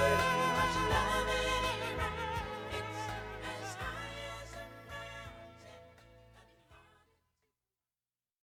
Lord.